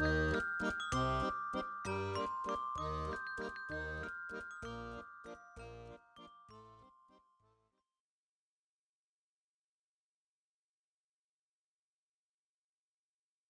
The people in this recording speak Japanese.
えっ?